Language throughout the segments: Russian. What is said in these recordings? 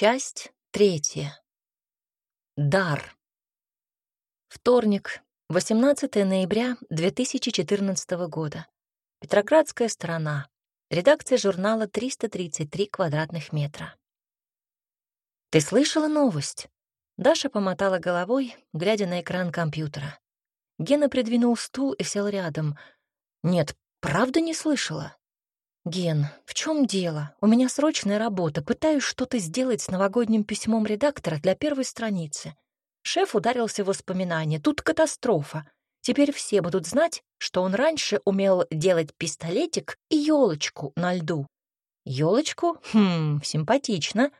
Часть третья. Дар. Вторник, 18 ноября 2014 года. Петроградская сторона. Редакция журнала «333 квадратных метра». «Ты слышала новость?» Даша помотала головой, глядя на экран компьютера. Гена придвинул стул и сел рядом. «Нет, правда не слышала?» «Ген, в чем дело? У меня срочная работа. Пытаюсь что-то сделать с новогодним письмом редактора для первой страницы. Шеф ударился в воспоминания. Тут катастрофа. Теперь все будут знать, что он раньше умел делать пистолетик и елочку на льду. Елочку? Хм, симпатично.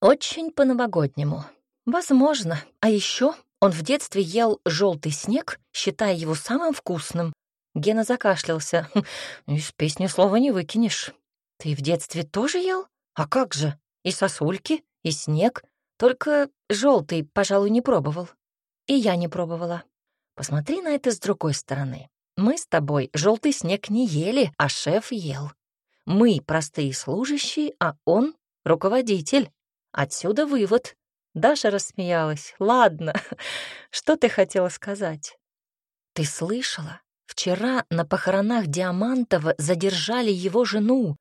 Очень по-новогоднему. Возможно. А еще он в детстве ел желтый снег, считая его самым вкусным. Гена закашлялся. «Из песни слова не выкинешь. Ты в детстве тоже ел? А как же? И сосульки, и снег. Только желтый, пожалуй, не пробовал. И я не пробовала. Посмотри на это с другой стороны. Мы с тобой желтый снег не ели, а шеф ел. Мы простые служащие, а он — руководитель. Отсюда вывод. Даша рассмеялась. «Ладно, что ты хотела сказать?» «Ты слышала? Вчера на похоронах Диамантова задержали его жену.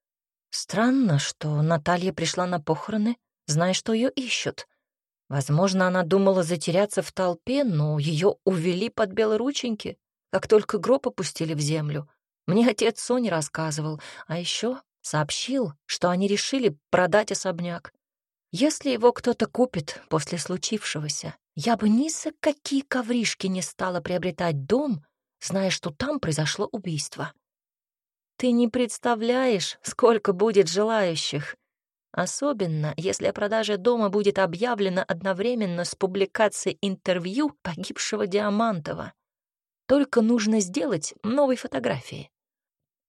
Странно, что Наталья пришла на похороны, зная, что ее ищут. Возможно, она думала затеряться в толпе, но ее увели под белорученьки, как только гроб опустили в землю. Мне отец Сони рассказывал, а еще сообщил, что они решили продать особняк. Если его кто-то купит после случившегося, я бы ни за какие ковришки не стала приобретать дом, зная, что там произошло убийство. Ты не представляешь, сколько будет желающих. Особенно, если о продаже дома будет объявлено одновременно с публикацией интервью погибшего Диамантова. Только нужно сделать новые фотографии.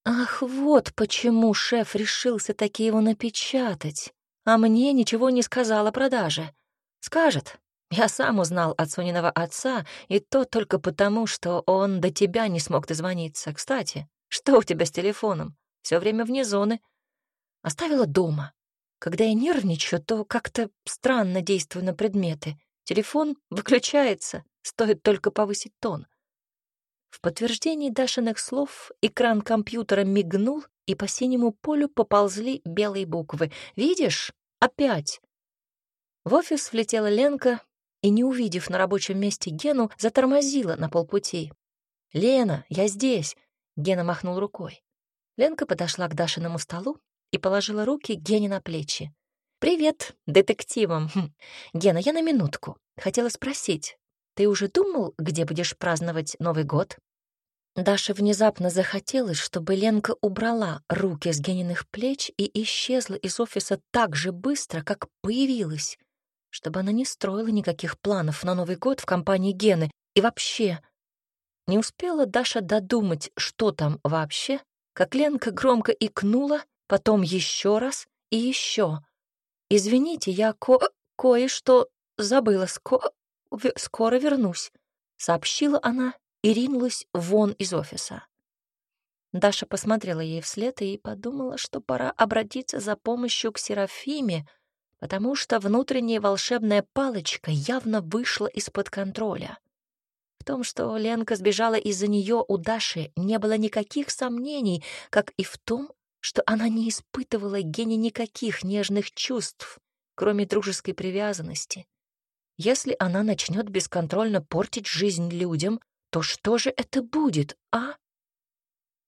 Ах, вот почему шеф решился таки его напечатать, а мне ничего не сказал о продаже. Скажет, я сам узнал от Сониного отца, и то только потому, что он до тебя не смог дозвониться. Кстати, что у тебя с телефоном? Все время вне зоны. Оставила дома. Когда я нервничаю, то как-то странно действую на предметы. Телефон выключается, стоит только повысить тон. В подтверждении Дашиных слов экран компьютера мигнул, и по синему полю поползли белые буквы. «Видишь? Опять!» В офис влетела Ленка и, не увидев на рабочем месте Гену, затормозила на полпути. «Лена, я здесь!» — Гена махнул рукой. Ленка подошла к Дашиному столу и положила руки Гене на плечи. «Привет, детективам!» «Гена, я на минутку. Хотела спросить, ты уже думал, где будешь праздновать Новый год?» Даше внезапно захотелось, чтобы Ленка убрала руки с Гениных плеч и исчезла из офиса так же быстро, как появилась чтобы она не строила никаких планов на Новый год в компании Гены. И вообще, не успела Даша додумать, что там вообще, как Ленка громко икнула, потом еще раз и еще. «Извините, я ко... кое-что забыла. Ско... скоро вернусь», — сообщила она и ринулась вон из офиса. Даша посмотрела ей вслед и подумала, что пора обратиться за помощью к Серафиме, потому что внутренняя волшебная палочка явно вышла из-под контроля. В том, что Ленка сбежала из-за нее у Даши, не было никаких сомнений, как и в том, что она не испытывала Гене никаких нежных чувств, кроме дружеской привязанности. Если она начнет бесконтрольно портить жизнь людям, то что же это будет, а?